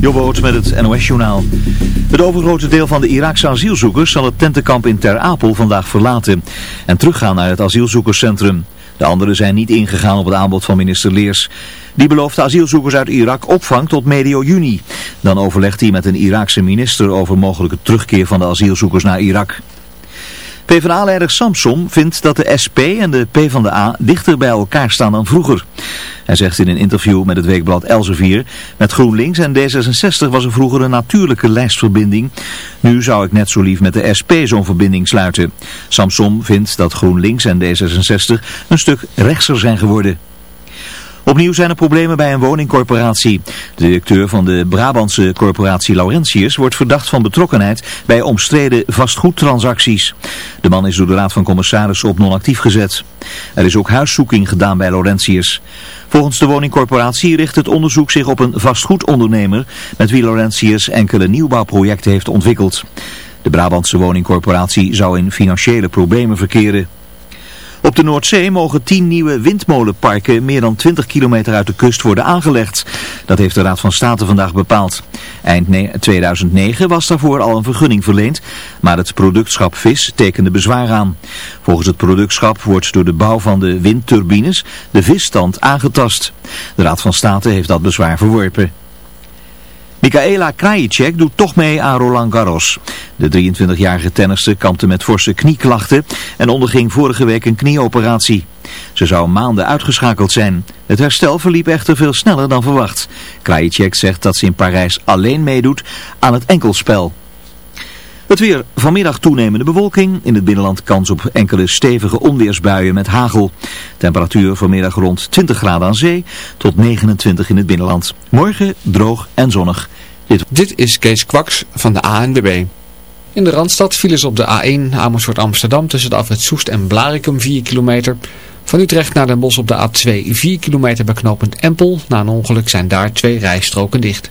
Jobboot met het NOS-journaal. Het overgrote deel van de Iraakse asielzoekers zal het tentenkamp in Ter Apel vandaag verlaten en teruggaan naar het asielzoekerscentrum. De anderen zijn niet ingegaan op het aanbod van minister Leers. Die belooft asielzoekers uit Irak opvang tot medio juni. Dan overlegt hij met een Iraakse minister over mogelijke terugkeer van de asielzoekers naar Irak. PvdA-leider Samson vindt dat de SP en de PvdA dichter bij elkaar staan dan vroeger. Hij zegt in een interview met het weekblad Elsevier, met GroenLinks en D66 was er vroeger een natuurlijke lijstverbinding. Nu zou ik net zo lief met de SP zo'n verbinding sluiten. Samson vindt dat GroenLinks en D66 een stuk rechtser zijn geworden. Opnieuw zijn er problemen bij een woningcorporatie. De directeur van de Brabantse corporatie Laurentius wordt verdacht van betrokkenheid bij omstreden vastgoedtransacties. De man is door de Raad van Commissarissen op non-actief gezet. Er is ook huiszoeking gedaan bij Laurentius. Volgens de woningcorporatie richt het onderzoek zich op een vastgoedondernemer met wie Laurentius enkele nieuwbouwprojecten heeft ontwikkeld. De Brabantse woningcorporatie zou in financiële problemen verkeren. Op de Noordzee mogen 10 nieuwe windmolenparken meer dan 20 kilometer uit de kust worden aangelegd. Dat heeft de Raad van State vandaag bepaald. Eind 2009 was daarvoor al een vergunning verleend, maar het productschap VIS tekende bezwaar aan. Volgens het productschap wordt door de bouw van de windturbines de visstand aangetast. De Raad van State heeft dat bezwaar verworpen. Michaela Krajicek doet toch mee aan Roland Garros. De 23-jarige tennister kampte met forse knieklachten en onderging vorige week een knieoperatie. Ze zou maanden uitgeschakeld zijn. Het herstel verliep echter veel sneller dan verwacht. Krajicek zegt dat ze in Parijs alleen meedoet aan het enkelspel. Het weer. Vanmiddag toenemende bewolking. In het binnenland kans op enkele stevige onweersbuien met hagel. Temperatuur vanmiddag rond 20 graden aan zee tot 29 in het binnenland. Morgen droog en zonnig. Dit, Dit is Kees Kwaks van de ANWB. In de Randstad vielen ze op de A1 Amersfoort Amsterdam tussen de afrit Soest en Blarikum 4 kilometer. Van Utrecht naar Den Bosch op de A2 4 kilometer bij knooppunt Empel. Na een ongeluk zijn daar twee rijstroken dicht.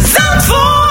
Zandvoort.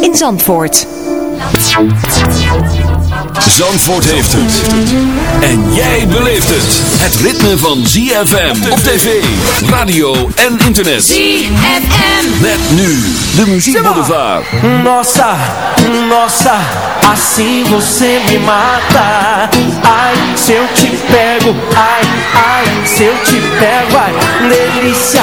in Zandvoort. Zandvoort heeft het. En jij beleeft het. Het ritme van ZFM op tv, radio en internet. ZFM. Met nu de Muziek Boulevard. Nossa, nossa, assim você me mata. Ai, se eu te pego, ai, ai, se eu te pego, ai, delícia,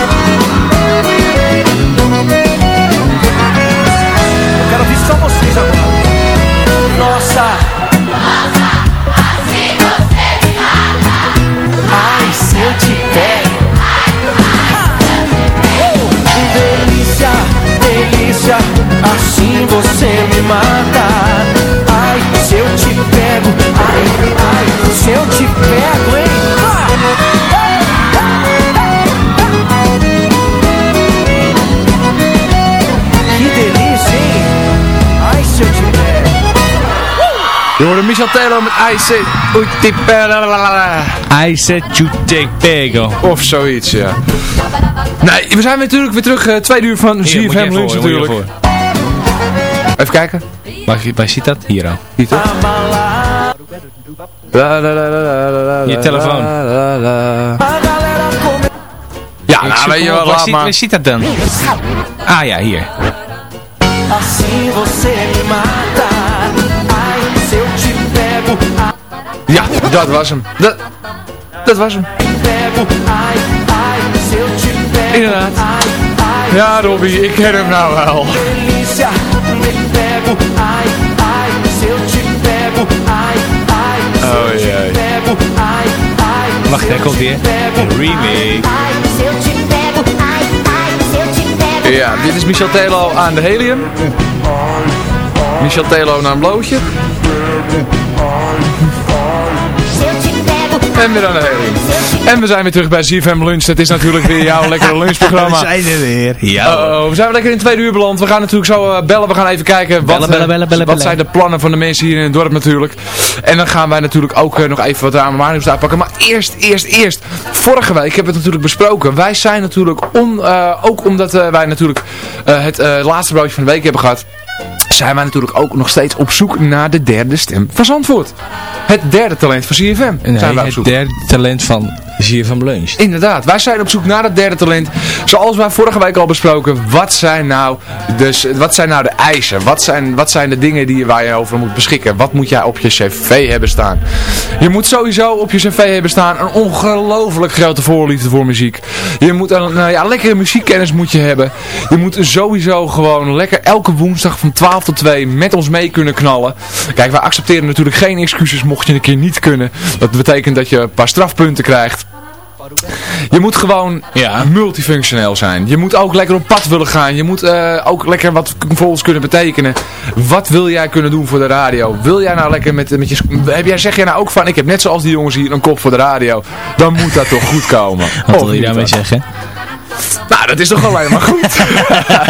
delícia, assim você me mata. Ai, se eu te pego, ai, ai, se eu te pego, hein? Que delícia, hein? Ai, se eu te pego. Je hoorde Michel Taylor met I Say Uitipera. I said you take Pego. Of zoiets, ja. Nee, we zijn weer natuurlijk weer terug. eh, tweede uur van Lunch moet je natuurlijk. voor. Even kijken. Waar, waar ziet dat? Hier al. Hier toch? Je telefoon. Ja, Ik nou weet je wel, waar, ziet, maar. waar ziet dat dan? Ah ja, hier. Ja, dat was hem. Dat, dat was hem. Inderdaad. Ja, Robbie, ik ken hem nou wel. delícia, me pego. Ai, ai, se eu te pego. Ai, ai, se Oh, eu te jee. pego. Ai, ai, Wacht, hij komt weer. Remake. Ja, dit is Michel Telo aan de helium. Michel Telo naar een blootje. En weer aan de helium. En we zijn weer terug bij ZFM Lunch. Het is natuurlijk weer jouw lekkere lunchprogramma. zijn er weer. Ja. Oh, we zijn weer lekker in het tweede uur beland. We gaan natuurlijk zo eh, bellen. We gaan even kijken wat, Bellen, bellen, eh, bellen, bellen, wat zijn de plannen van de mensen hier in het dorp natuurlijk. En dan gaan wij natuurlijk ook eh, nog even wat aan de uitpakken. Maar eerst, eerst, eerst. Vorige week hebben we het natuurlijk besproken. Wij zijn natuurlijk, on, ook omdat wij natuurlijk het laatste broodje van de week hebben gehad zijn wij natuurlijk ook nog steeds op zoek naar de derde stem van Zandvoort. Het derde talent van CFM Nee, zijn wij op het zoek. derde talent van ZFM Lunch. Inderdaad, wij zijn op zoek naar het derde talent. Zoals wij vorige week al besproken, wat zijn nou, dus, wat zijn nou de eisen? Wat zijn, wat zijn de dingen die, waar je over moet beschikken? Wat moet jij op je cv hebben staan? Je moet sowieso op je cv hebben staan een ongelooflijk grote voorliefde voor muziek. Je moet een nou ja, lekkere muziekkennis moet je hebben. Je moet sowieso gewoon lekker elke woensdag van 12 tot 2 met ons mee kunnen knallen. Kijk, wij accepteren natuurlijk geen excuses mocht je een keer niet kunnen. Dat betekent dat je een paar strafpunten krijgt. Je moet gewoon Ja. multifunctioneel zijn. Je moet ook lekker op pad willen gaan. Je moet eh, ook lekker wat voor ons kunnen betekenen. Wat wil jij kunnen doen voor de radio? Wil jij nou lekker met, met je... Heb jij, zeg jij nou ook van, ik heb net zoals die jongens hier een kop voor de radio. Dan moet dat toch goed komen. Wat Of wil je daarmee zeggen? Nou, dat is toch alleen maar goed.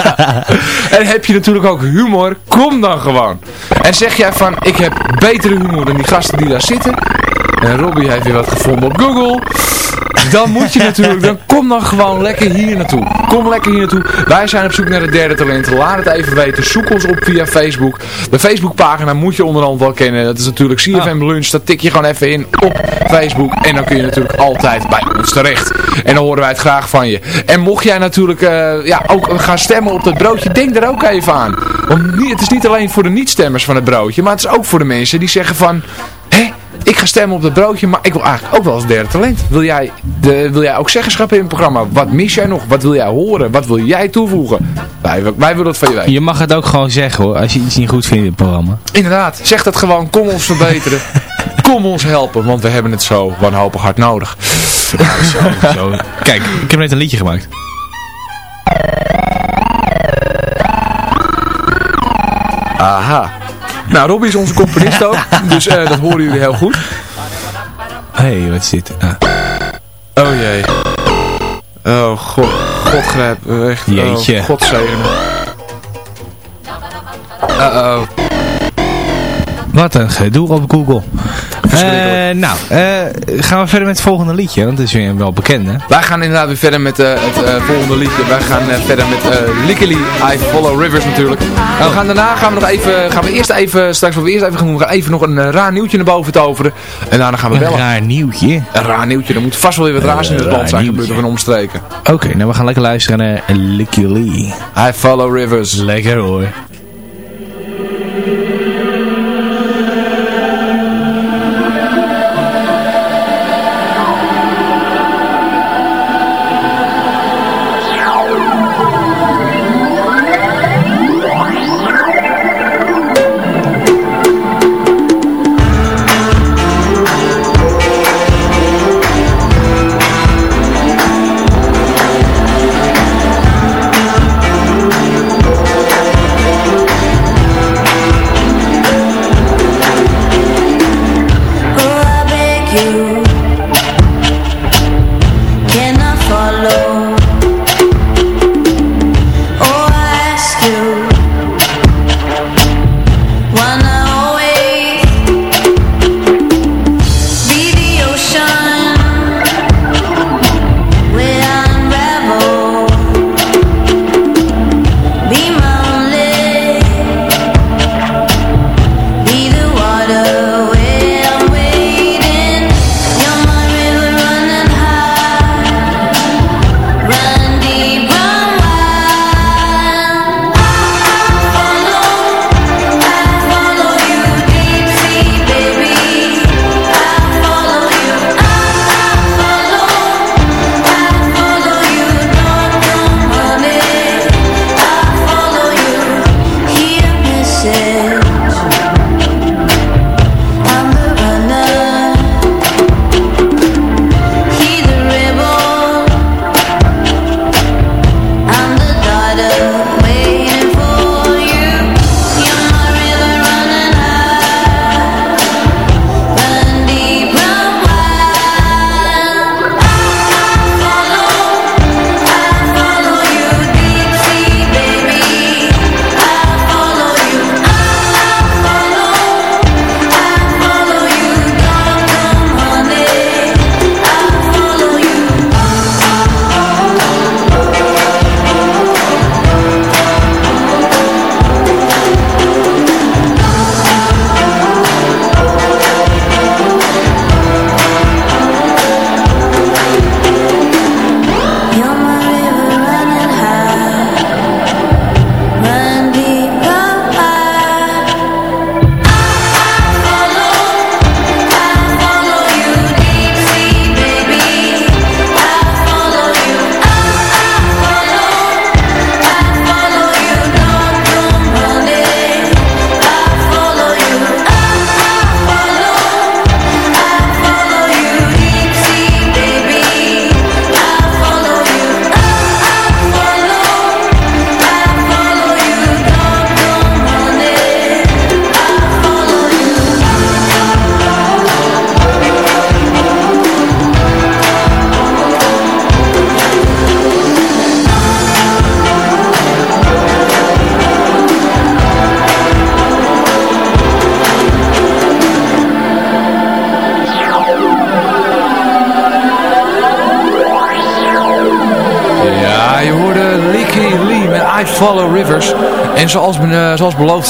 en heb je natuurlijk ook humor, kom dan gewoon. En zeg jij van, ik heb betere humor dan die gasten die daar zitten. En Robbie heeft weer wat gevonden op Google. Dan moet je natuurlijk, dan kom dan gewoon lekker hier naartoe. Kom lekker hier naartoe. Wij zijn op zoek naar het derde talent. Laat het even weten. Zoek ons op via Facebook. De Facebookpagina moet je onderhand wel kennen. Dat is natuurlijk CFM Lunch. Dat tik je gewoon even in op Facebook. En dan kun je natuurlijk altijd bij ons terecht. En dan horen wij het graag van je. En mocht jij natuurlijk eh, ja, ook gaan stemmen op dat broodje, denk er ook even aan. Want het is niet alleen voor de niet-stemmers van het broodje. Maar het is ook voor de mensen die zeggen van... Ik ga stemmen op dat broodje, maar ik wil eigenlijk ook wel als derde talent. Wil jij, de, wil jij ook zeggenschap in het programma? Wat mis jij nog? Wat wil jij horen? Wat wil jij toevoegen? Wij, wij willen het van je weten. Je mag het ook gewoon zeggen hoor, als je iets niet goed vindt in het programma. Inderdaad, zeg dat gewoon. Kom ons verbeteren. Kom ons helpen, want we hebben het zo wanhopig hard nodig. Zo, zo. Kijk, ik heb net een liedje gemaakt. Aha. Nou, Robbie is onze componist ook, dus eh, dat horen jullie heel goed. Hé, hey, wat is dit? Ah. Oh jee. Oh god, god grijp, echt. Jeetje. Oh, god zegen. Uh oh. Wat een gedoe op Google. Eh, nou, eh, gaan we verder met het volgende liedje, want het is weer wel bekend, hè? Wij gaan inderdaad weer verder met eh, het volgende liedje. Wij gaan verder met uh, Lickily, I Follow Rivers natuurlijk. En we gaan daarna gaan we nog even, gaan we eerst even, straks wat we eerst even gaan doen, we gaan even nog een raar nieuwtje naar boven toveren. En daarna gaan we Een bellen. raar nieuwtje. Een raar nieuwtje, er moet vast wel weer wat raars in het land zijn gebeurd of een omstreken. Oké, nou we gaan lekker luisteren naar Licky Lee. I Follow Rivers. Lekker hoor.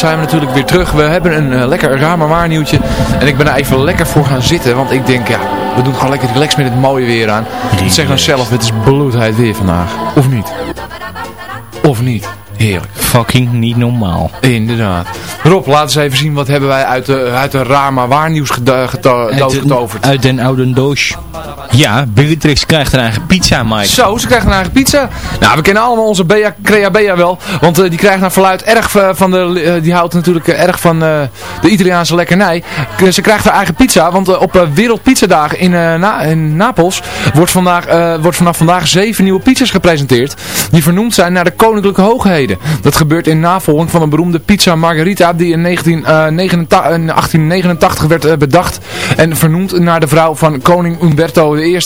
Zijn we natuurlijk weer terug. We hebben een eh, lekker raar maar waar nieuwtje. En ik ben er even lekker voor gaan zitten. Want ik denk, ja, we doen gewoon lekker relax met het mooie weer aan. Ik zeg nou zelf, het is bloedheid weer vandaag. Of niet? Of niet? Heerlijk. Fucking niet normaal. Inderdaad. Rob, laat eens even zien wat hebben wij uit de, uit de raar maar waar nieuws geda- geto- Uit, doodgetoverd. uit den oude doos. Ja, Beatrix krijgt een eigen pizza, Mike. Zo, ze krijgen een eigen pizza. Nou, we kennen allemaal onze Bea, Crea Bea wel. Want eh, die krijgt naar verluid erg eh, van de... eh, die houdt natuurlijk erg van de Italiaanse lekkernij. Ze krijgt haar eigen pizza. Want op Wereldpizzadagen in, Na in Napels wordt, vandaag, wordt vanaf vandaag zeven nieuwe pizzas gepresenteerd. Die vernoemd zijn naar de koninklijke hoogheden. Dat gebeurt in navolging van een beroemde pizza margarita die in, 1989 in 1889 werd bedacht en vernoemd naar de vrouw van koning Umberto I.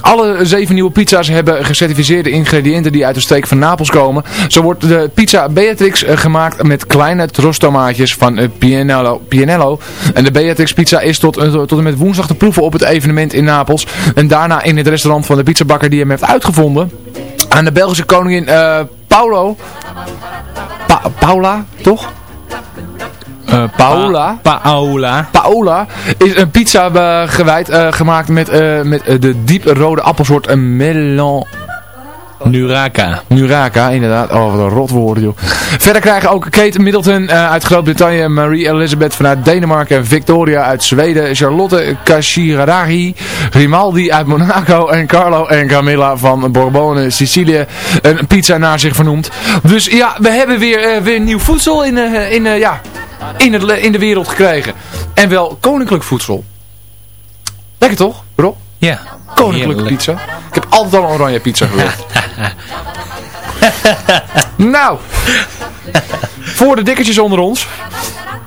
Alle zeven nieuwe pizza's hebben gecertificeerde ingrediënten die uit de streek van Napels komen. Zo wordt de pizza Beatrix eh, gemaakt met kleine trostomaatjes van eh, Pianello, Pianello. En de Beatrix pizza is tot, eh, tot en met woensdag te proeven op het evenement in Napels. En daarna in het restaurant van de pizzabakker die hem heeft uitgevonden. Aan de Belgische koningin Paulo. Pa- Paula, toch? Paola. Paola. Paola is een pizza eh, gewijd, eh, gemaakt met, eh, met eh, de diep rode appelsoort melon... Nuraka. Nuraka, inderdaad. Oh, wat een rotwoord, joh. Verder krijgen ook Kate Middleton eh, uit Groot-Brittannië, Marie Elizabeth vanuit Denemarken, Victoria uit Zweden, Charlotte Kashiragi, Grimaldi uit Monaco en Carlo en Camilla van Borbone, Sicilië, een pizza naar zich vernoemd. Dus ja, we hebben weer, eh, weer nieuw voedsel in, eh, in, eh, ja, in, het, in de wereld gekregen. En wel koninklijk voedsel. Lekker toch, Rob? Ja. Koninklijke Heerlijk. pizza. Ik heb altijd al een oranje pizza gewild. nou, voor de dikkertjes onder ons.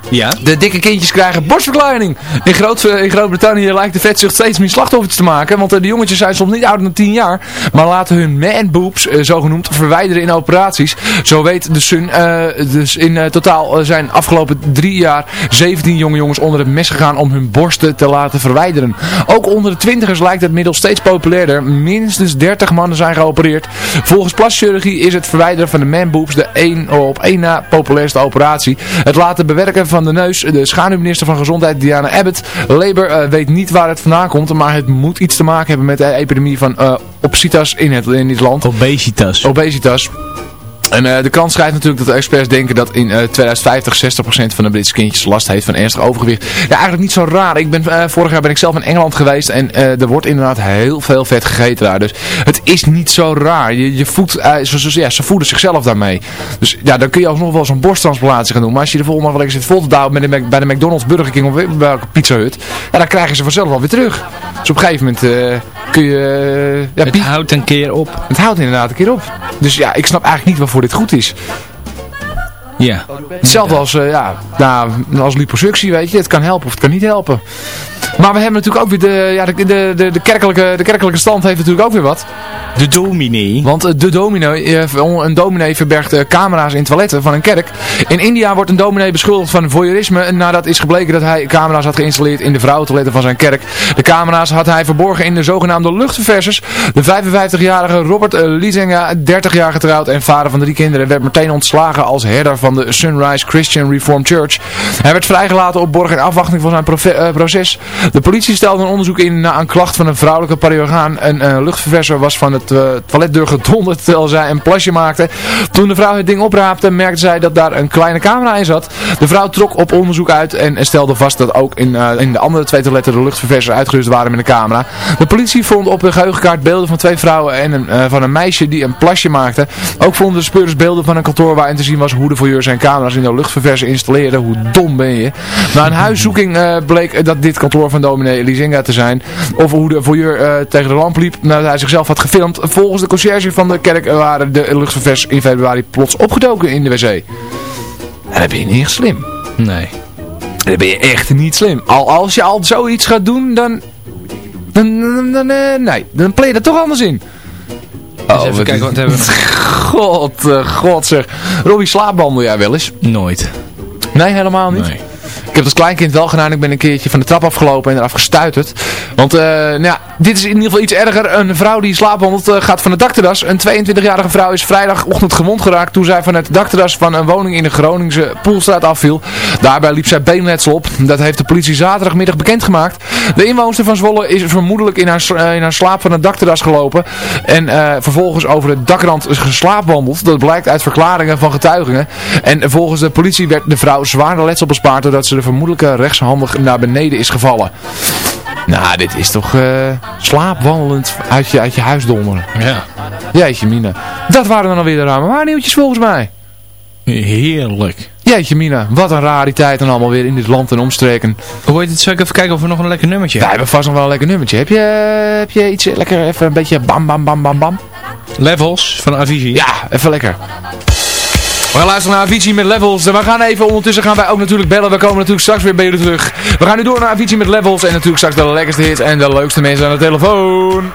Ja. De dikke kindjes krijgen borstverkleining. In, Groot, in Groot-Brittannië lijkt de vetzucht steeds meer slachtoffers te maken. Want eh, de jongetjes zijn soms niet ouder dan 10 jaar. Maar laten hun man boobs, eh, zogenoemd, verwijderen in operaties. Zo weet de Sun. eh, dus in totaal zijn afgelopen drie jaar 17 jonge jongens onder het mes gegaan om hun borsten te laten verwijderen. Ook onder de twintigers lijkt het middel steeds populairder. Minstens 30 mannen zijn geopereerd. Volgens plaschirurgie is het verwijderen van de man boobs de één op één na populairste operatie. Het laten bewerken van de neus. De schaduwminister van Gezondheid Diana Abbott. Labour eh, weet niet waar het vandaan komt. Maar het moet iets te maken hebben met de epidemie van eh obesitas in, het, in dit land. Obesitas. Obesitas. En eh, de krant schrijft natuurlijk dat de experts denken dat in eh, 2050 60% van de Britse kindjes last heeft van ernstig overgewicht. Ja, eigenlijk niet zo raar. Ik ben, eh, vorig jaar ben ik zelf in Engeland geweest en eh, er wordt inderdaad heel veel vet gegeten daar. Dus het is niet zo raar. Je, je voedt, eh, ja, ze voeden zichzelf daarmee. Dus ja, dan kun je alsnog wel zo'n borsttransplantatie gaan doen. Maar als je de volgende lekker zit vol te douwen bij bij de McDonald's, Burger King of welke Pizza Hut, ja, dan krijgen ze vanzelf wel weer terug. Dus op een gegeven moment eh, kun je... eh, ja, Het houdt een keer op. het houdt inderdaad een keer op. Dus ja, ik snap eigenlijk niet waarvoor dit goed is. Ja. Hetzelfde als, eh, ja, nou, als liposuctie, weet je. Het kan helpen of het kan niet helpen. Maar we hebben natuurlijk ook weer de, ja, de, de, de, de, kerkelijke, de kerkelijke stand heeft natuurlijk ook weer wat. De dominee. Want eh, de dominee, eh, een dominee verbergt camera's in toiletten van een kerk. In India wordt een dominee beschuldigd van voyeurisme nadat is gebleken dat hij camera's had geïnstalleerd in de vrouwentoiletten van zijn kerk. De camera's had hij verborgen in de zogenaamde luchtverversers. De 55-jarige Robert Liesinga, 30 jaar getrouwd en vader van drie kinderen, werd meteen ontslagen als herder van de Sunrise Christian Reformed Church. Hij werd vrijgelaten op borg in afwachting van zijn eh, proces. De politie stelde een onderzoek in na een klacht van een vrouwelijke pariogaan. Een eh, luchtververser was van het eh, toiletdeur gedonderd terwijl zij een plasje maakte. Toen de vrouw het ding opraapte, merkte zij dat daar een kleine camera in zat. De vrouw trok op onderzoek uit en stelde vast dat ook in, in de andere twee toiletten de luchtverversers uitgerust waren met een camera. De politie vond op de geheugenkaart beelden van twee vrouwen en een, van een meisje die een plasje maakte. Ook vonden de speurders beelden van een kantoor waarin te zien was hoe de zijn camera's in de luchtververser installeerde. Hoe dom ben je? Na een huiszoeking eh, bleek dat dit kantoor van dominee Lizinga te zijn. Of hoe de voyeur eh, tegen de lamp liep nadat hij zichzelf had gefilmd. Volgens de conciërge van de kerk waren de luchtververs in februari plots opgedoken in de wc. En dan ben je niet echt slim. Nee. Dan ben je echt niet slim. Al als je al zoiets gaat doen, dan... Dan, dan, dan, eh, nee, dan play je er toch anders in. Oh, even kijken wat hebben we. God, eh, god zeg. Robbie, slaapwandel jij wel eens? Nooit. Nee, helemaal niet. Nee. Heb als kleinkind wel gedaan. Ik ben een keertje van de trap afgelopen en eraf gestuiterd. Want eh, nou ja, dit is in ieder geval iets erger. Een vrouw die slaapwandelt eh, gaat van het dakterras. Een 22-jarige vrouw is vrijdagochtend gewond geraakt toen zij van het dakterras van een woning in de Groningse Poelstraat afviel. Daarbij liep zij beenletsel op. Dat heeft de politie zaterdagmiddag bekendgemaakt. De inwoonster van Zwolle is vermoedelijk in haar, eh, in haar slaap van het dakterras gelopen. En vervolgens over het dakrand geslaapwandeld. Dat blijkt uit verklaringen van getuigen. En volgens de politie werd de vrouw zwaarder letsel bespaard doordat ze de vermoedelijke rechtshandig naar beneden is gevallen. Nou, dit is toch eh, slaapwandelend uit je, uit je huis donderen. Ja. Jeetje mina. Dat waren dan alweer de ramen waarnieuwtjes volgens mij. Heerlijk. Jeetje mina, wat een rariteit dan allemaal weer in dit land en omstreken. Hoe heet het? Zal ik even kijken of we nog een lekker nummertje Wij hebben vast nog wel een lekker nummertje. Heb je, heb je iets lekker, even een beetje bam bam bam bam bam? Levels van Avicii. Ja, even lekker. We gaan luisteren naar Avicii met Levels. En we gaan even, ondertussen gaan wij ook natuurlijk bellen. We komen natuurlijk straks weer bij jullie terug. We gaan nu door naar Avicii met Levels. En natuurlijk straks de lekkerste hits en de leukste mensen aan de telefoon.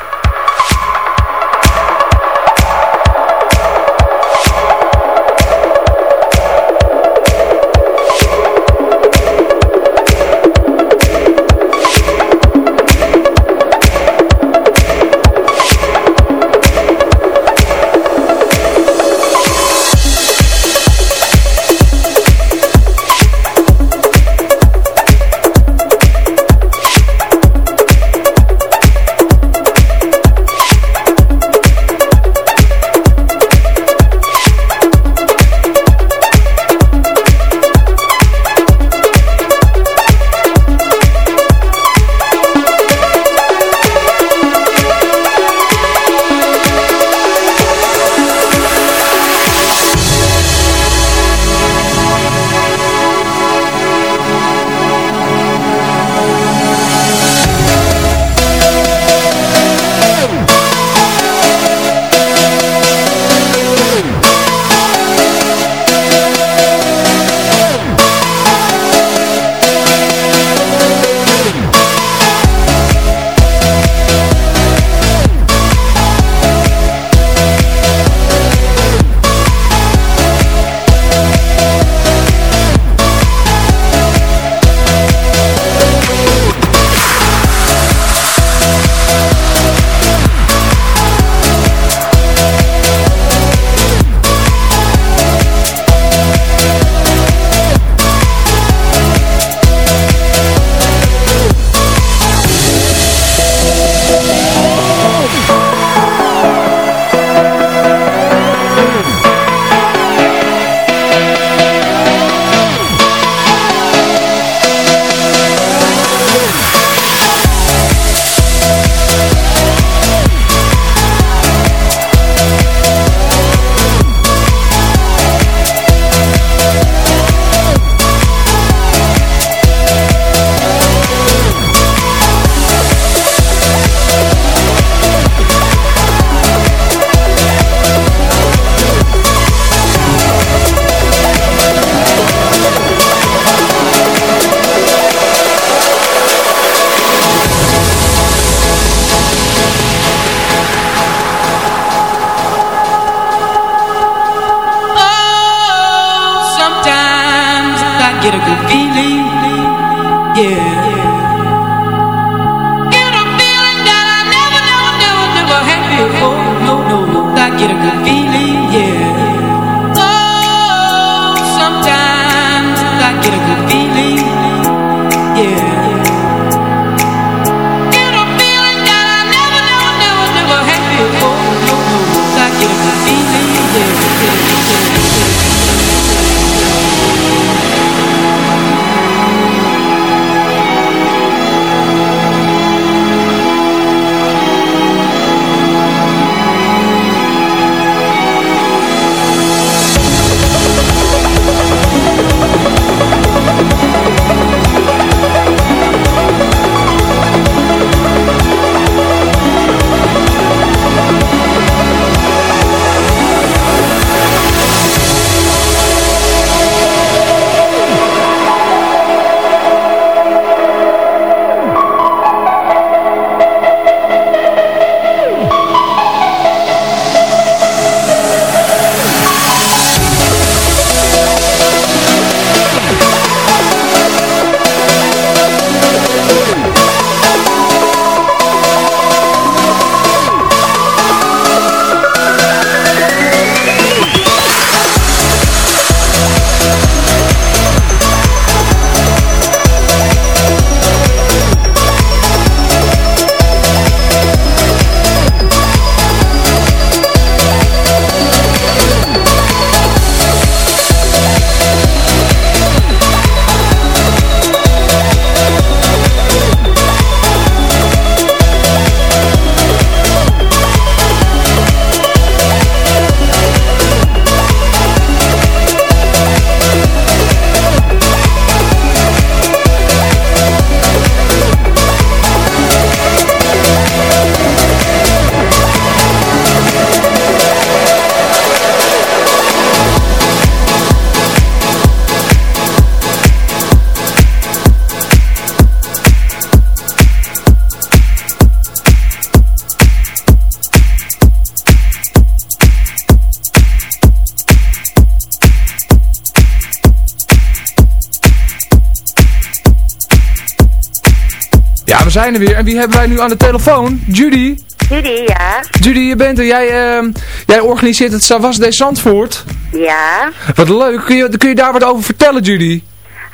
Zijn er weer. En wie hebben wij nu aan de telefoon? Judy. Judy, ja. Judy, je bent er. Jij, ehm, jij organiseert het Savas de Zandvoort. Ja. Wat leuk. Kun je, kun je daar wat over vertellen, Judy?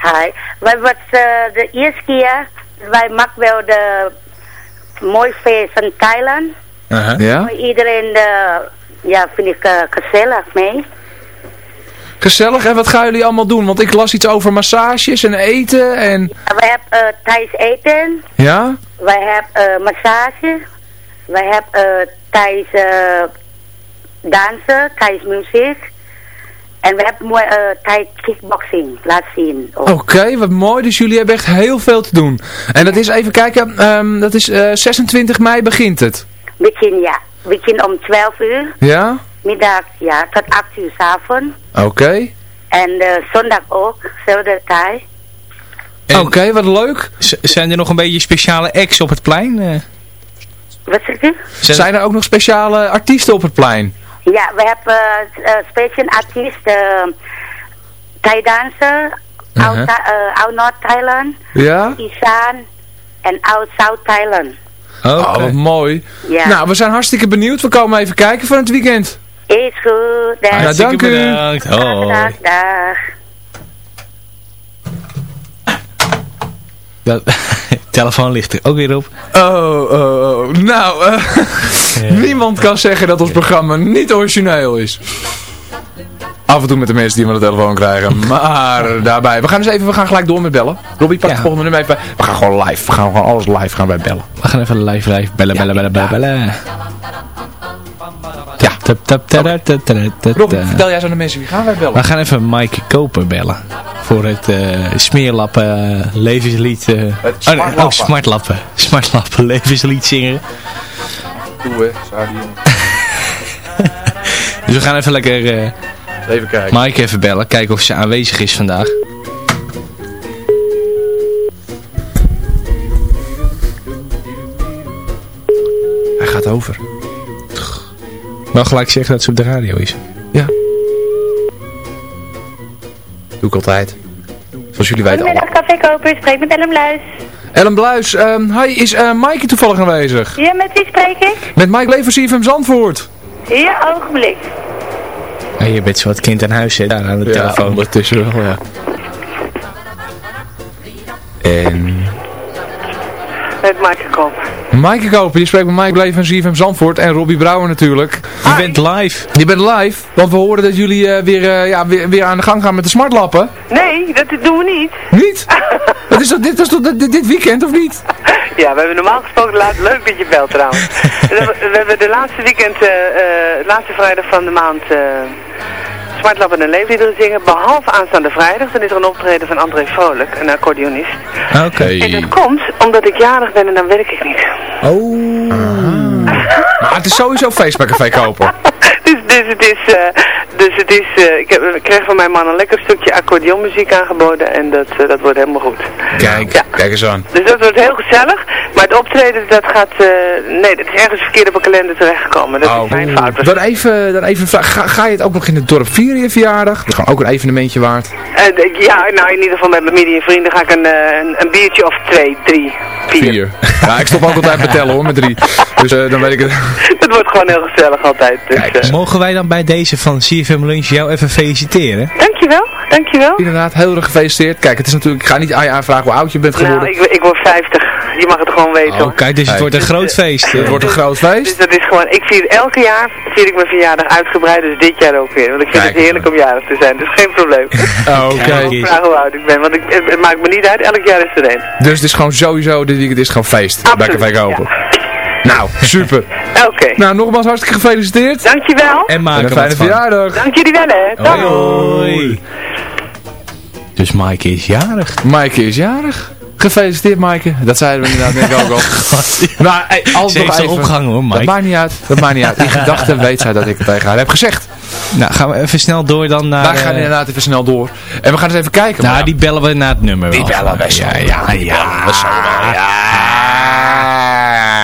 Hi. Wij was eh, de eerste keer, wij maken wel de mooi feest van Thailand. Ja? Iedereen, eh, ja, vind ik eh, gezellig mee. Gezellig. En wat gaan jullie allemaal doen? Want ik las iets over massages en eten en... Wij hebben uh, Thais eten, Ja? wij hebben eh, massage, wij hebben uh, Thais eh, dansen, Thais muziek. En we hebben mooi uh, Thai kickboxing laten zien. Oké, wat mooi. Dus jullie hebben echt heel veel te doen. En dat is, even kijken, ehm, dat is eh, 26 mei begint het. Begin, ja. Begin om 12 uur. Ja? Middag, ja, tot 8 uur 's avonds. Oké. En uh, zondag ook, zelfde tijd. Oké, wat leuk. Z- zijn er nog een beetje speciale acts op het plein? eh? Wat zegt u? Zijn er ook nog speciale artiesten op het plein? Ja, we hebben uh, special artiest, uh, Thai dancer, Uh-huh. oud, uh, oud Noord-Thailand, Ja? Isaan en oud Zuid-Thailand. Oh, wat mooi. Ja. Nou, we zijn hartstikke benieuwd. We komen even kijken van het weekend. Is goed, dag. Ja, dank u. bedankt. Hoi. Dag, dag. Dat- telefoon ligt er ook weer op. Oh, oh, oh. Nou, eh, niemand kan zeggen dat ons programma niet origineel is. Af en toe met de mensen die we aan de telefoon krijgen. Maar daarbij. We gaan eens even, we gaan gelijk door met bellen. Robbie, pak Ja. het volgende nummer even. bij. We gaan gewoon live. We gaan gewoon alles live gaan wij bellen. We gaan even live live bellen, bellen, bellen, bellen, bellen. Tap, tap, tada, vertel jij eens aan de mensen. Wie gaan wij bellen? We gaan even Mike Koper bellen. Voor het eh, smeerlappen eh, levenslied. Het nee, smartlappen. oh, smartlappen. Smartlappen levenslied zingen. Doe hè. Dus we gaan even lekker Even kijken. Mike even bellen. Kijken of ze aanwezig is vandaag. Hij gaat over. Wel gelijk zeggen dat ze op de radio is. Doe ik altijd. Zoals jullie weten allemaal. Goedemiddag, cafékoper. Spreek met Ellen Bluis. Ellen Bluis, ehm hi, is eh Maaike toevallig aanwezig? Ja, met wie spreek ik? Met Mike Levers hier van Zandvoort. Ja, ogenblik. Ja, je bent zo wat kind aan huis, hè, daar aan de Ja, telefoon. ondertussen wel, ja. En... Met Maaike Koper. Maaike Koper, je spreekt met Mike hier van Zandvoort en Robbie Brouwer natuurlijk. Je bent live. Je bent live, want we horen dat jullie eh, weer, eh, ja, weer, weer aan de gang gaan met de smartlappen. Nee, dat doen we niet. Niet? dat is toch, dit, dat is toch dit, dit weekend of niet? Ja, we hebben normaal gesproken, laat, leuk dat je belt trouwens. we, hebben de laatste weekend, eh, laatste vrijdag van de maand, Smartlappen en Leefliederen zingen. Behalve aanstaande vrijdag, dan is er een optreden van André Vrolijk, een accordeonist. Oké. En dat komt omdat ik jarig ben en dan werk ik niet. Oh. Maar het is sowieso bij Café Koper. Dus, dus het is, eh, dus het is eh, ik, heb, ik kreeg van mijn man een lekker stukje accordeonmuziek aangeboden en dat, eh, dat wordt helemaal goed. Kijk, kijk eens aan. Dus dat wordt heel gezellig, maar het optreden dat gaat, eh, nee, dat is ergens verkeerd op een kalender terechtgekomen. Dat is mijn fout. Dan even, dan even vragen, ga, ga je het ook nog in het dorp vieren, je verjaardag? Dat is gewoon ook een evenementje waard. Eh, ja, nou in ieder geval met mijn familie en vrienden ga ik een, een, een biertje of twee, drie, vier. Vier. Ja, ik stop ook altijd met tellen hoor, met drie. Dus eh, dan weet ik het. Het wordt gewoon heel gezellig altijd. Dus, eh, Mogen wij dan bij deze van CFM Lunch jou even feliciteren? dankjewel, dankjewel. Inderdaad, heel erg gefeliciteerd. Kijk, het is natuurlijk, ik ga niet aan je aanvragen hoe oud je bent geworden. Nou, ik, ik word 50. Je mag het gewoon weten. Oh, kijk, dus het wordt een groot feest. Het wordt een groot Dus feest. dat is gewoon, ik vier elke jaar vier ik mijn verjaardag uitgebreid, dus dit jaar ook weer. Want ik vind Kijk. het heerlijk om jarig te zijn, dus geen probleem. Oh, Oké. Kijk eens. Vraag hoe oud ik ben, want ik, het, het maakt me niet uit, elk jaar is er een. Dus het is gewoon sowieso, dit weekend is gewoon feest. Bij Absoluut, Café Koper. Nou, super. Oké, Nou, nogmaals hartstikke gefeliciteerd. dankjewel. En maak En een fijne verjaardag. Dank jullie wel hè. Dag. Hoi. Dus Mike is jarig. Maaike is jarig. Gefeliciteerd Maaike. Dat zeiden we inderdaad net ook al. Nou, hey, als Ze nog heeft opgehangen hoor, Dat Mike. maakt niet uit. Dat maakt niet uit. In gedachten weet zij dat ik het tegen haar heb gezegd. Nou, gaan we even snel door dan naar... Wij gaan eh, inderdaad even snel door. En we gaan eens even kijken. Nou, maar die bellen we naar het nummer die bellen we zo. Ja, ja, ja.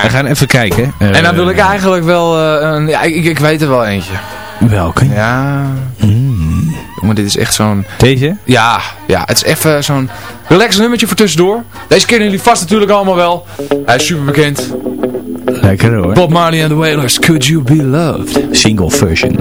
We gaan even kijken. En dan Eh, wil ik eigenlijk wel... eh, een, ja, ik, ik weet er wel eentje. Welke? Ja. Mm. Maar dit is echt zo'n... Deze? Ja, ja, het is even zo'n... Relax nummertje voor tussendoor. Deze kennen jullie vast natuurlijk allemaal wel. Hij is super bekend. Lekker hoor. Bob Marley and the Wailers, Could You Be Loved? Single version.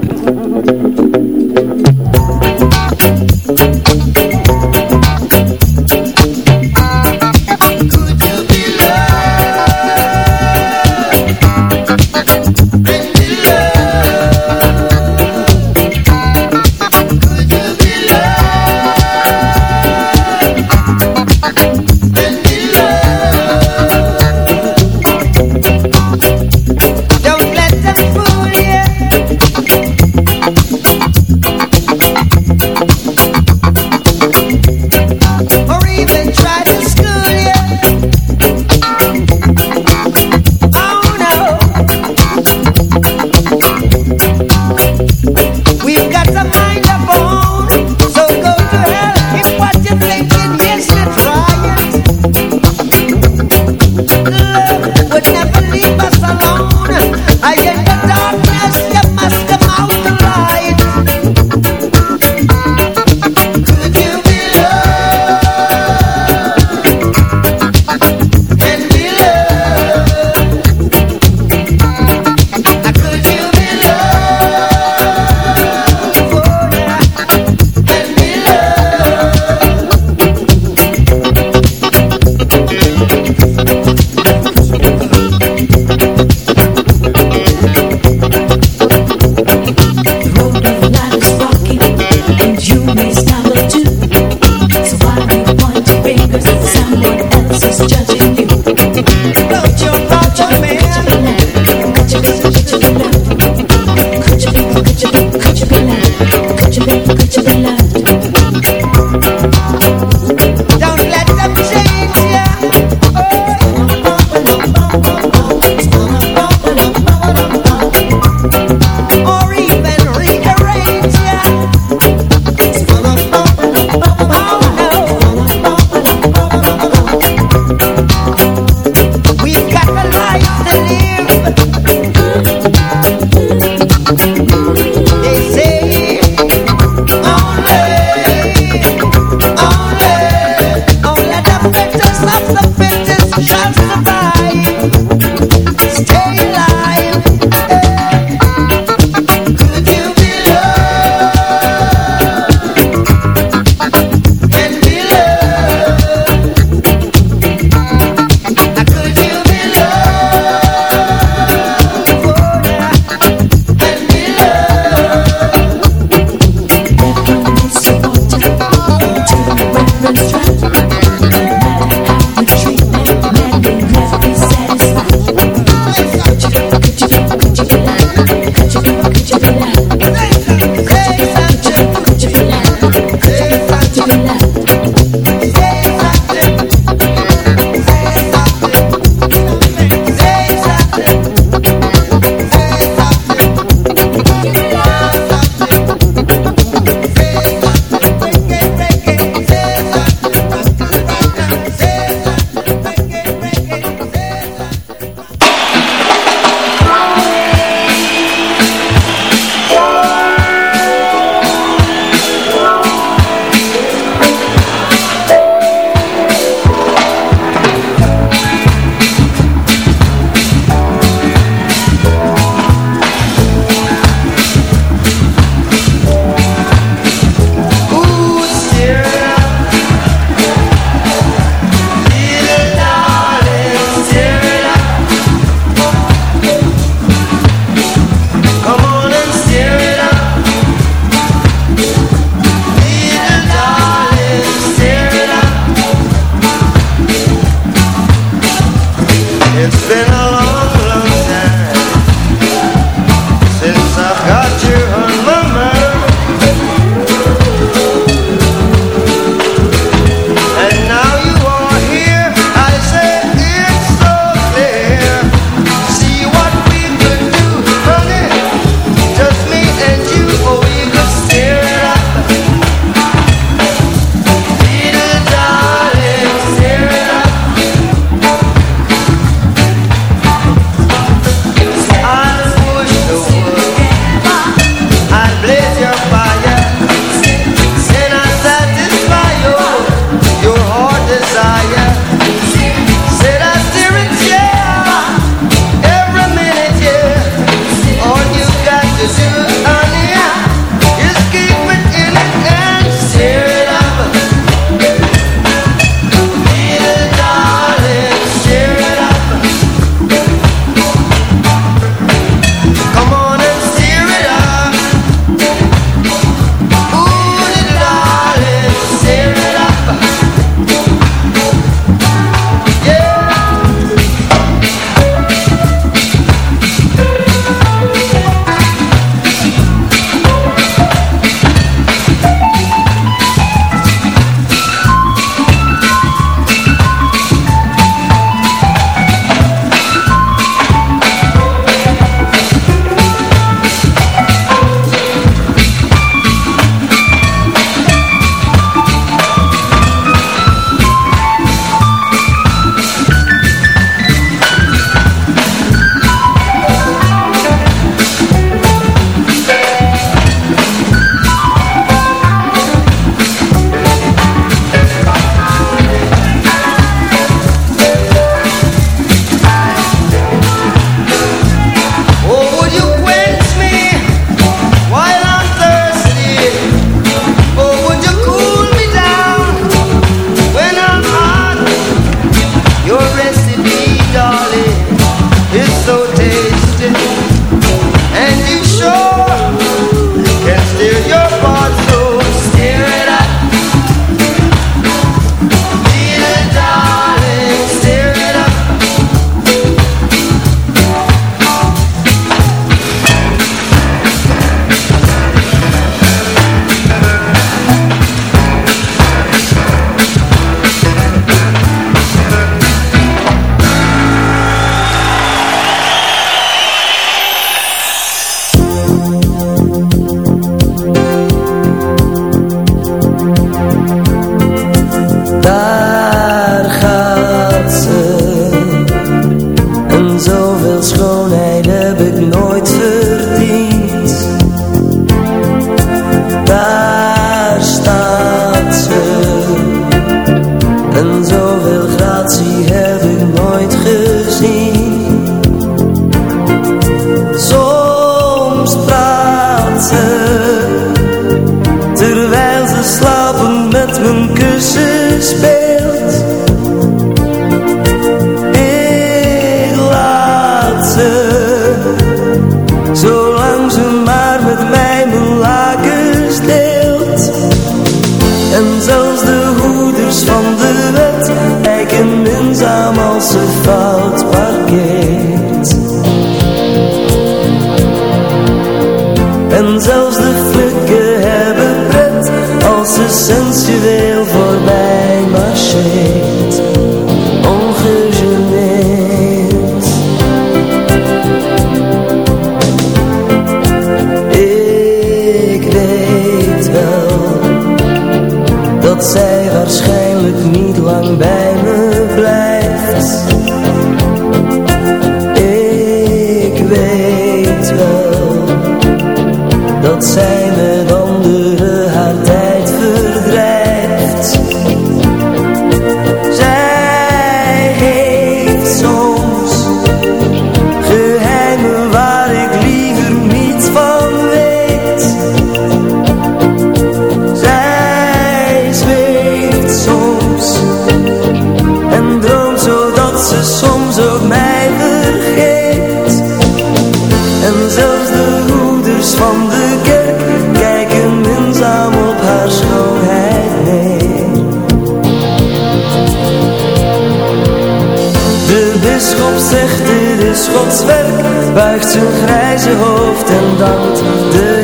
Buigt zijn grijze hoofd en dankt de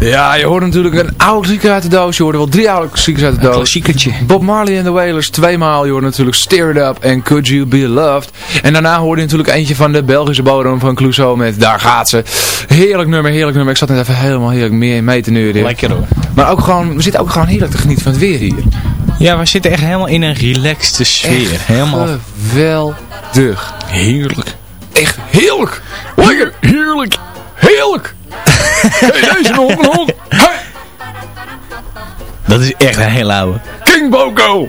Ja, je hoort natuurlijk een oud klassieker uit de doos. Je hoorde wel drie oude klassiekers uit de doos. klassiekertje. Bob Marley en the Wailers tweemaal. Je hoorde natuurlijk It Up en Could You Be Loved. En daarna hoorde je natuurlijk eentje van de Belgische bodem van Clouseau met Daar gaat ze. Heerlijk nummer, heerlijk nummer. Ik zat net even helemaal heerlijk mee, mee te neuren. Lekker hoor. Maar ook gewoon, we zitten ook gewoon heerlijk te genieten van het weer hier. Ja, we zitten echt helemaal in een relaxte sfeer. Echt helemaal geweldig. heerlijk. Echt heerlijk. Lekker, heerlijk, heerlijk. Hey, deze nog. Hey, Dat is echt een hele oude. King Boko.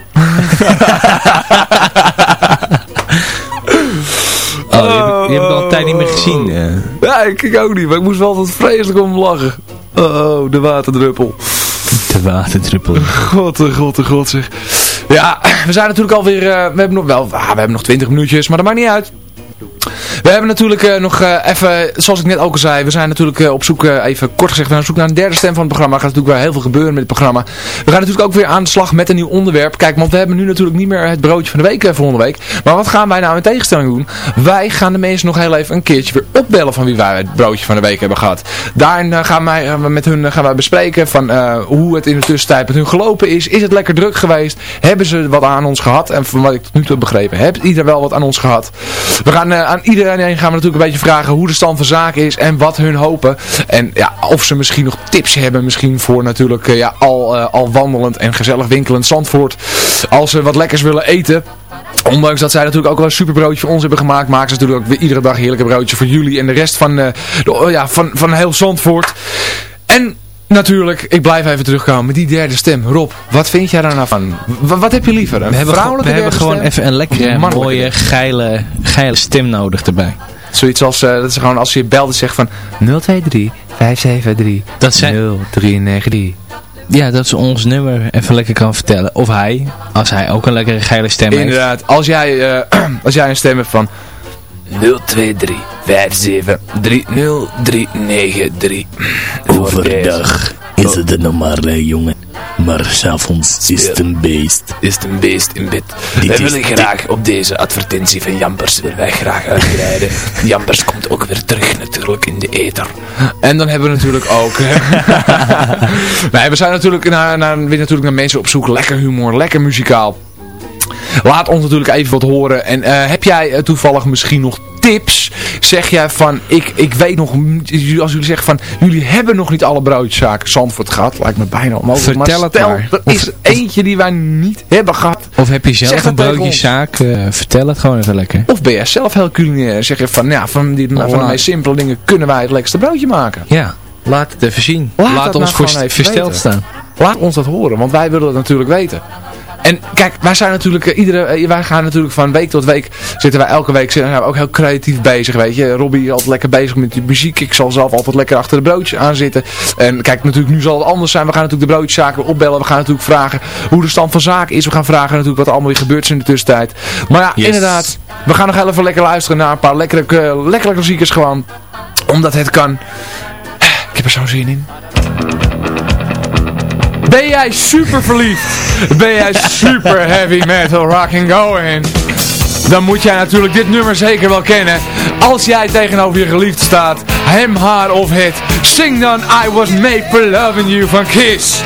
Oh, die heb, ik, die heb ik al een tijd niet meer gezien. eh. Ja, ik, ik ook niet, maar ik moest wel altijd vreselijk om lachen. Oh, de waterdruppel. De waterdruppel. God, oh god, oh god zeg. Ja, we zijn natuurlijk alweer, eh, we hebben nog wel, ah, we hebben nog 20 minuutjes, maar dat maakt niet uit. We hebben natuurlijk eh, nog eh, even, zoals ik net ook al zei, we zijn natuurlijk eh, op zoek, even kort gezegd, we zijn op zoek naar een derde stem van het programma. Er gaat natuurlijk wel heel veel gebeuren met het programma. We gaan natuurlijk ook weer aan de slag met een nieuw onderwerp. Kijk, want we hebben nu natuurlijk niet meer het broodje van de week eh, volgende week. Maar wat gaan wij nou in tegenstelling doen? Wij gaan de mensen nog heel even een keertje weer opbellen van wie wij het broodje van de week hebben gehad. Daarin gaan wij met hun gaan wij bespreken van hoe het in de tussentijd met hun gelopen is. Is het lekker druk geweest? Hebben ze wat aan ons gehad? En van wat ik tot nu toe heb begrepen, heeft ieder wel wat aan ons gehad? We gaan aan ieder iedereen gaan we natuurlijk een beetje vragen hoe de stand van zaken is en wat hun hopen. En ja, of ze misschien nog tips hebben misschien voor natuurlijk eh, ja, al, eh, al wandelend en gezellig winkelend Zandvoort. Als ze wat lekkers willen eten. Ondanks dat zij natuurlijk ook wel een super broodje voor ons hebben gemaakt, maken ze natuurlijk ook weer iedere dag heerlijke broodje voor jullie en de rest van, oh ja, van, van heel Zandvoort. Natuurlijk, ik blijf even terugkomen met die derde stem. Rob, wat vind jij daar nou van? W- wat heb je liever? Een We hebben, vrouwelijke we hebben gewoon stem? even een lekkere, mooie, geile, geile stem nodig erbij. Zoiets als, eh, dat ze gewoon als je belt en zegt van 023 573 Dat zijn, 0393. ja, dat ze ons nummer even lekker kan vertellen. Of hij, als hij ook een lekkere geile stem heeft. Inderdaad, als jij, eh, als jij een stem hebt van 023 57 30393 Overdag is het een normale jongen, maar s'avonds is het een beest. is het een beest in bed. Dit wij willen graag op deze advertentie van Jampers willen wij graag uitbreiden. Jampers komt ook weer terug natuurlijk in de ether. En dan hebben we natuurlijk ook... nee, we zijn natuurlijk naar, naar, weer natuurlijk naar mensen op zoek. Lekker humor, lekker muzikaal. Laat ons natuurlijk even wat horen. En eh, heb jij eh, toevallig misschien nog tips? Zeg jij van, ik, ik weet nog, als jullie zeggen van, jullie hebben nog niet alle broodjeszaken Zandvoort gehad. Lijkt me bijna onmogelijk. Vertel maar het stel, maar. er is eentje die wij niet hebben gehad. Of heb je zelf een broodjeszaak? eh vertel het gewoon even lekker. Of ben jij zelf heel culinair? Zeg je van, ja, van, die, van de meest simpele dingen kunnen wij het lekkerste broodje maken. Ja, laat het even zien. Laat ons nou voor, versteld weten. staan. Laat ons dat horen, want wij willen het natuurlijk weten. En kijk, wij zijn natuurlijk, eh, iedere, eh, wij gaan natuurlijk van week tot week, zitten wij elke week zijn we ook heel creatief bezig, weet je. Robbie is altijd lekker bezig met die muziek, ik zal zelf altijd lekker achter de broodjes aan zitten. En kijk, natuurlijk nu zal het anders zijn, we gaan natuurlijk de broodjeszaken opbellen, we gaan natuurlijk vragen hoe de stand van zaken is. We gaan vragen natuurlijk wat er allemaal weer gebeurd is in de tussentijd. Maar ja, Yes. inderdaad, we gaan nog heel even lekker luisteren naar een paar lekkere, eh, lekkere klassiekers gewoon. Omdat het kan. Ik heb er zo'n zin in. Ben jij super verliefd? Ben jij super heavy metal rocking going? Dan moet jij natuurlijk dit nummer zeker wel kennen. Als jij tegenover je geliefde staat, hem, haar of het. Zing dan I Was Made For Loving You van Kiss.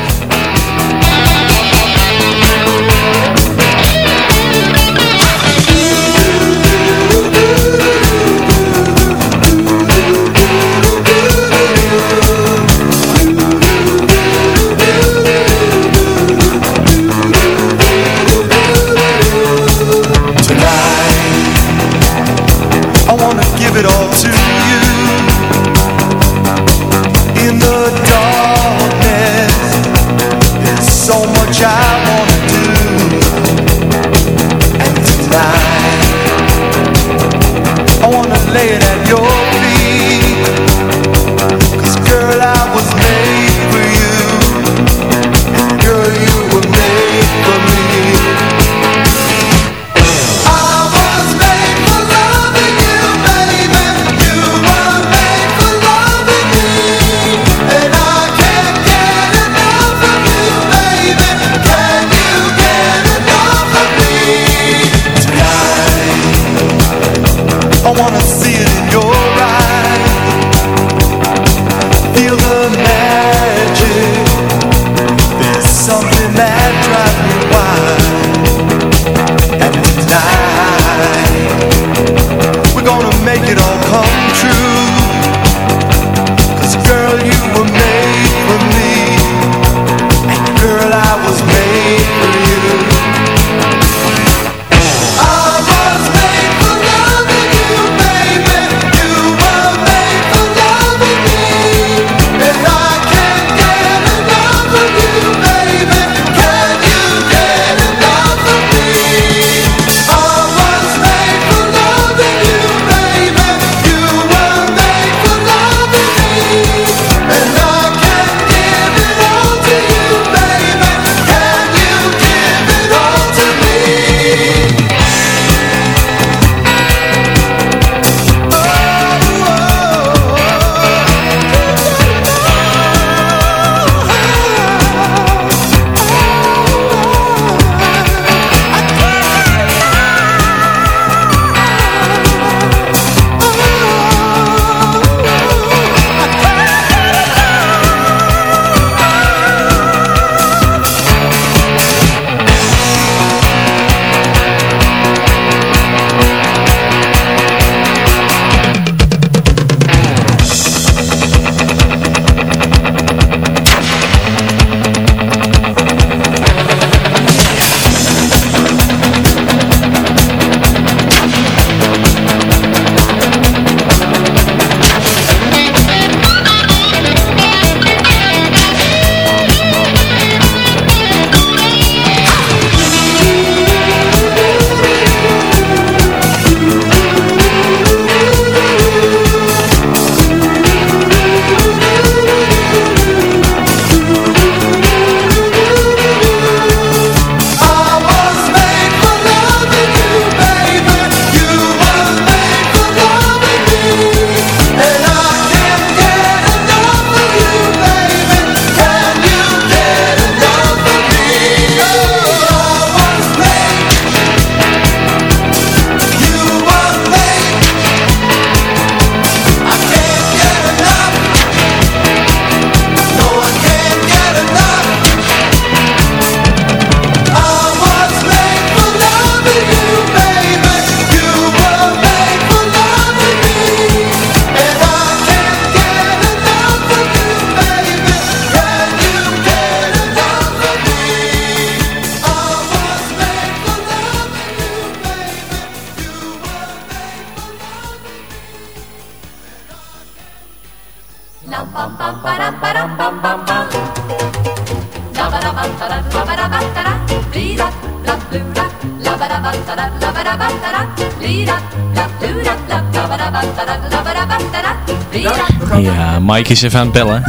Mike is even aan het bellen.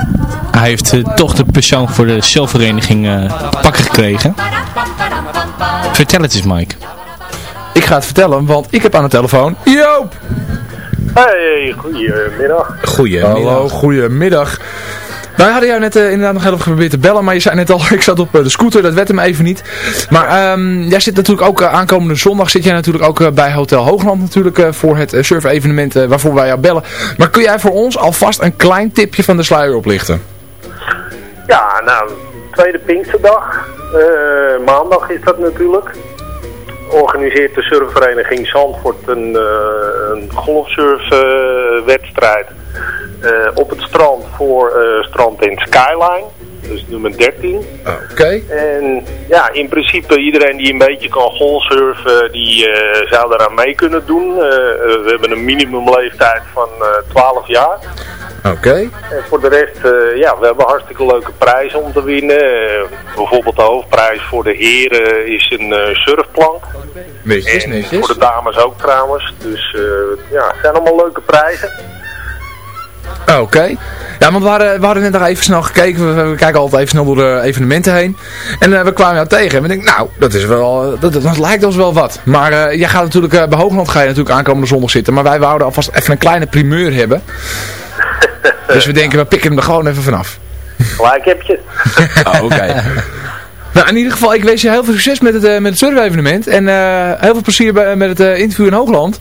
Hij heeft eh, toch de persoon voor de celvereniging eh, te pakken gekregen. Vertel het eens, Mike. Ik ga het vertellen, want ik heb aan de telefoon Joop! Hey, goedemiddag. Goedemiddag. Hallo, goedemiddag. Wij hadden jou net eh, inderdaad nog heel even geprobeerd te bellen, maar je zei net al, ik zat op eh, de scooter, dat werd hem even niet. Maar ehm, jij zit natuurlijk ook, eh, aankomende zondag zit jij natuurlijk ook bij Hotel Hoogland natuurlijk voor het surf-evenement waarvoor wij jou bellen. Maar kun jij voor ons alvast een klein tipje van de sluier oplichten? Ja, nou, tweede Pinksterdag. Maandag is dat natuurlijk. Organiseert de surfvereniging Zandvoort een, een golfsurfwedstrijd uh, op het strand voor uh, strand in Skyline. Dus nummer 13. Oké. En ja, in principe iedereen die een beetje kan golfsurfen, die zou eraan mee kunnen doen. we hebben een minimumleeftijd van 12 jaar. Oké. En voor de rest, uh, ja, we hebben hartstikke leuke prijzen om te winnen. Uh, bijvoorbeeld de hoofdprijs voor de heren is een uh, surfplank. Netjes, en netjes. voor de dames ook trouwens. Dus ja, het zijn allemaal leuke prijzen. Oké. Okay. Ja, want we hadden, we hadden net nog even snel gekeken. We, we, kijken altijd even snel door de evenementen heen. En we kwamen jou tegen. En we denken, nou, dat, is wel, dat, dat lijkt ons wel wat. Maar jij gaat natuurlijk, bij Hoogland ga je natuurlijk aankomende zondag zitten. Maar wij wouden alvast even een kleine primeur hebben. Dus we denken, we pikken hem er gewoon even vanaf. Gelijk heb je. oh, oké. Okay. nou, in ieder geval, ik wens je heel veel succes met het, uh, met het surf-evenement. En uh, heel veel plezier bij, met het uh, interview in Hoogland.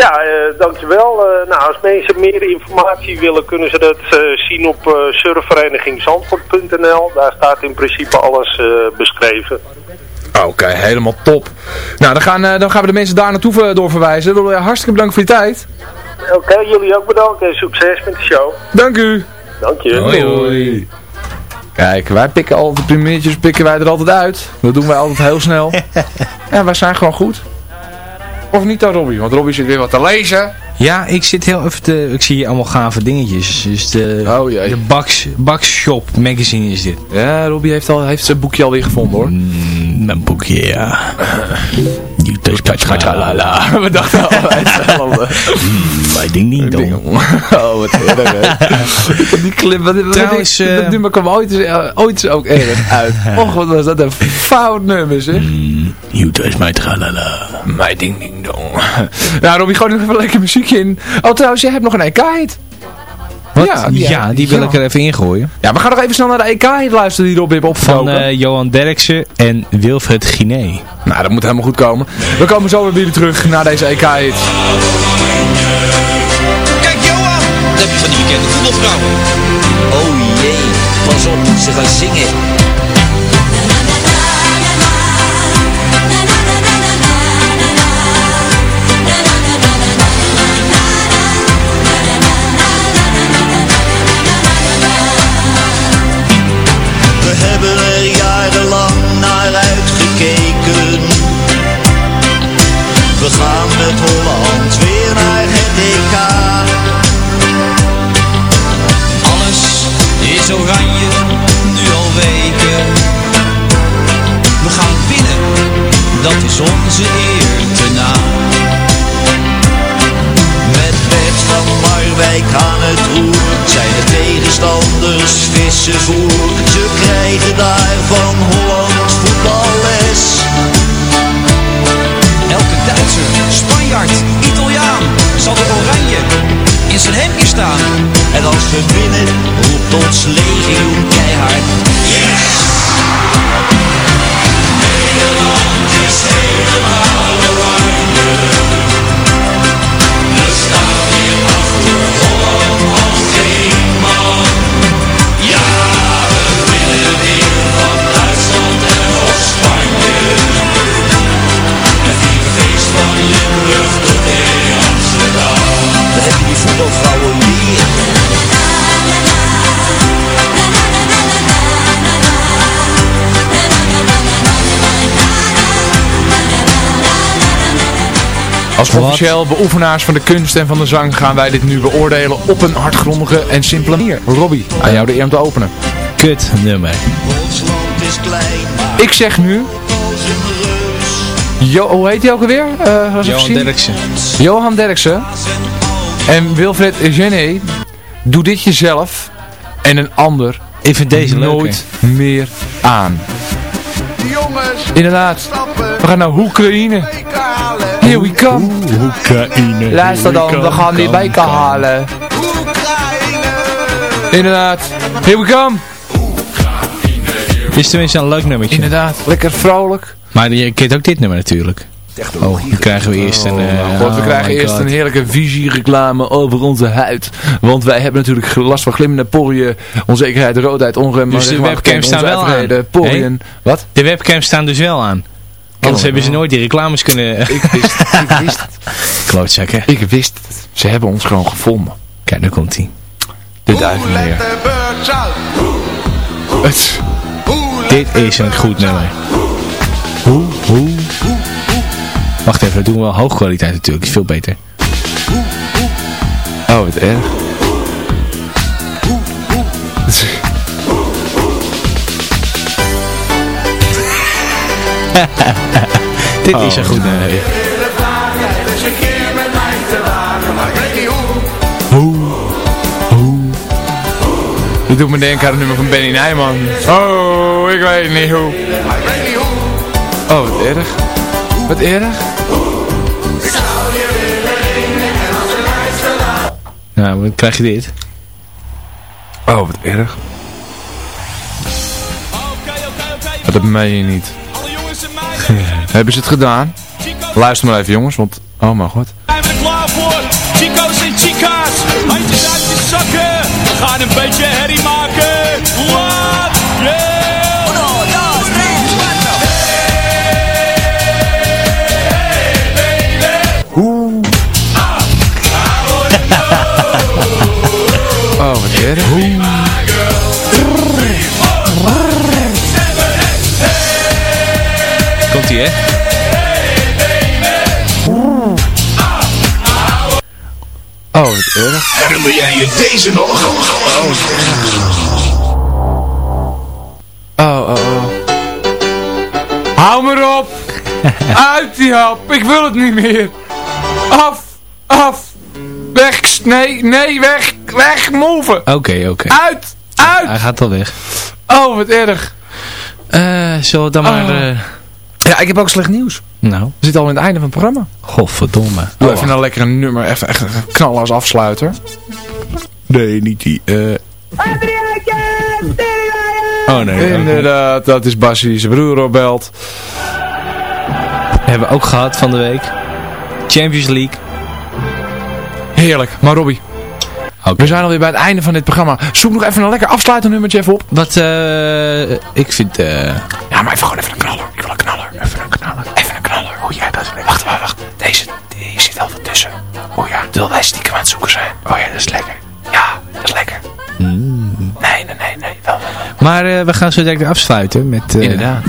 Ja, uh, dankjewel. Uh, nou, als mensen meer informatie willen, kunnen ze dat uh, zien op uh, surfverenigingzandvoort.nl. Daar staat in principe alles beschreven. Oké, okay, helemaal top. Nou, dan gaan, dan gaan we de mensen daar naartoe doorverwijzen. Wil hartstikke bedankt voor je tijd. Oké, okay, jullie ook bedankt en succes met de show. Dank u. Dank je. Hoi, hoi. Kijk, wij pikken altijd de primeertjes, pikken wij er altijd uit. Dat doen wij altijd heel snel. ja, wij zijn gewoon goed. Of niet dan Robbie? Want Robbie zit weer wat te lezen. Ja, ik zit heel even te... Ik zie hier allemaal gave dingetjes. Dus de, oh, jee. de Bax, Shop magazine is dit. Ja, Robbie heeft, al, heeft zijn boekje alweer gevonden hoor. Mm, mijn boekje, ja. Tralala. We dachten allemaal hetzelfde. My ding ding dong. Oh, wat hè. Die clip, wat, wat Trouwens, uh, dat nummer kwam ooit, uh, ooit ook erg uit. Och, wat was dat een fout nummer zeg. Mm, you touch my tralala. My ding ding dong. nou Robbie, nog even lekker muziekje in. Oh trouwens, jij hebt nog een EK-hit. Wat? Ja, die, ja, die wil ja. ik er even ingooien. Ja, we gaan nog even snel naar de EK luisteren die Rob heeft opgevoken. Van uh, Johan Derksen en Wilfred Giné. Nou, dat moet helemaal goed komen. We komen zo weer weer terug naar deze EK-hit. Kijk Johan, dat heb je van die bekende voetbalvrouwen. Oh jee, pas op, ze gaan zingen. Als officieel beoefenaars van de kunst en van de zang gaan wij dit nu beoordelen op een hardgrondige en simpele manier. Robbie, aan jou de eer om te openen. Kut nummer. Ik zeg nu... Jo, hoe heet hij ook alweer? Uh, Johan Derksen. Johan Derksen. En Wilfred Gené. Doe dit jezelf en een ander Even deze nooit meer aan. Jongens, Inderdaad. We gaan naar Oekraïne. Here we come. Oekraïne. Luister dan, we gaan die beker halen. Inderdaad. Here we come. Is tenminste een leuk nummertje. Inderdaad. Lekker vrolijk. Maar je kent ook dit nummer natuurlijk. Oh, dan krijgen we eerst een... eh, God, we oh krijgen eerst God. een heerlijke visiereclame over onze huid. Want wij hebben natuurlijk last van glimmende poriën, onzekerheid, roodheid, onrem. Dus de webcams staan wel aan. uitreden, Poriën. Hey? Wat? De webcams staan dus wel aan. Anders hebben ze nooit die reclames kunnen... Ik wist het, ik wist het. Klootzakken. Ik wist het. Ze hebben ons gewoon gevonden. Kijk, daar komt hij. De duivenleer. Het... Dit is een goed nummer. Hoe, hoe... Wacht even, dat doen we wel hoge kwaliteit natuurlijk. Is veel beter. Oh, wat erg. Dit is een goed nummer. Dit doet me denken aan het nummer van Benny Nijman. Oh, ik weet niet hoe. Oh, wat erg. Wat erg. Nou, dan krijg je dit. Oh, wat erg. Dat meen je niet. Hebben ze het gedaan? Luister maar even jongens, want... Oh mijn god. Zijn we er klaar voor? Chico's en chica's, handjes uit je zakken. We gaan een beetje herrie maken. Tres, cuatro. Oh, wat erg. Erg. Herinner jij je deze nog? Oh, oh, oh. Hou me op! Uit die hap! Ik wil het niet meer! Af! Af! Weg! Nee, nee, weg! Weg! Move! Oké, oké. Uit! Uit! Hij gaat al weg. Oh, wat erg! Eh, zullen we dan maar... Oh. eh, Ja, ik heb ook slecht nieuws. Nou, We zitten al in het einde van het programma. godverdomme. Doe even een lekkere nummer, even echt knallen als afsluiter. Nee, niet die. eh Oh nee. Inderdaad, dat is Bassie, zijn broer opbelt. Hebben we ook gehad van de week. Champions League. Heerlijk, maar Robbie. We zijn alweer bij het einde van dit programma. Zoek nog even een lekker afsluiternummertje even op. Wat, eh, ik vind, eh, Ja, maar even gewoon even een Oh ja, terwijl wij stiekem aan het zoeken zijn. Oh ja, dat is lekker. Ja, dat is lekker. Nee, nee, nee, nee. Wel, wel, wel. maar eh, we gaan zo direct afsluiten met... eh, Inderdaad.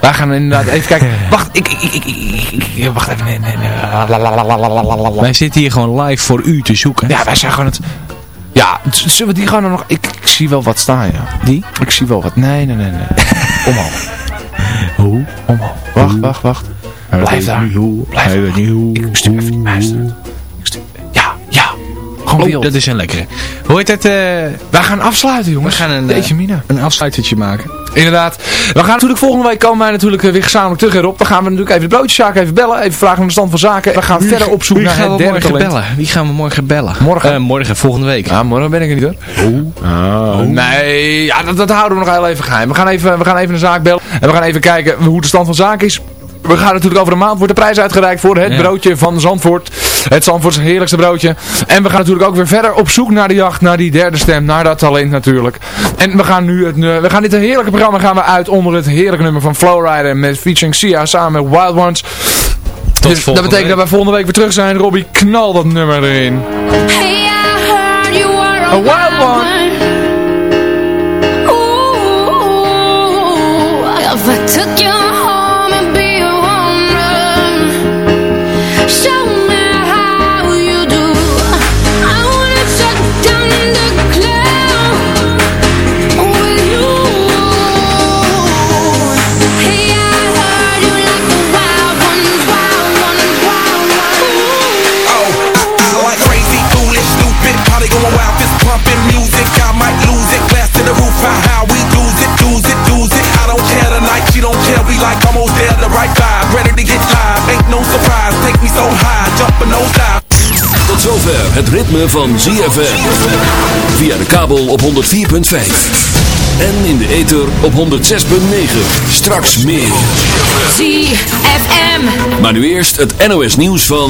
Wij gaan inderdaad even kijken. Wacht, ik, ik, ik, ik, wacht even. Nee, nee, nee. Wij zitten hier gewoon live voor u te zoeken. Ja, wij zijn gewoon het... Ja, zullen we die gewoon nog... Ik, ik zie wel wat staan, ja. Die? Ik zie wel wat... Nee, nee, nee, nee. Omhoog. Hoe? Omhoog. Wacht, wacht, wacht. Blijf daar. Blijf Hij weet niet hoe. Ik stuur even die muister. Ja, ja. Gewoon Oh, wild. dat is een lekkere. Hoe heet het? eh, Wij gaan afsluiten, jongens. We gaan een, Deze eh, mina. een afsluitertje maken. Inderdaad. We gaan natuurlijk volgende week komen wij natuurlijk eh, weer gezamenlijk terug erop. Dan gaan we natuurlijk even de broodjeszaken even bellen. Even vragen naar de stand van zaken. We gaan verder op zoek Wie naar gaan het we morgen talent. bellen? Wie gaan we morgen bellen? Morgen. Morgen, volgende week. Ja, morgen ben ik er niet hoor. Oh. Nee, ja, dat, dat houden we nog heel even geheim. We gaan even, we gaan even een zaak bellen. En we gaan even kijken hoe de stand van zaken is. We gaan natuurlijk over een maand wordt de prijs uitgereikt voor het Ja. broodje van Zandvoort. Het Zandvoortse heerlijkste broodje. En we gaan natuurlijk ook weer verder op zoek naar de jacht, naar die derde stem, naar dat talent natuurlijk. En we gaan nu het, eh, we gaan dit heerlijke programma gaan we uit onder het heerlijke nummer van Flowrider met featuring Sia samen met Wild Ones. Dus dat betekent week. dat wij volgende week weer terug zijn. Robbie, knal dat nummer erin. Hey, I heard you were A wild one. get high, ain't no surprise, take me so high. Tot zover het ritme van ZFM. Via de kabel op 104.5. En in de ether op 106.9. Straks meer. ZFM. Maar nu eerst het NOS nieuws van...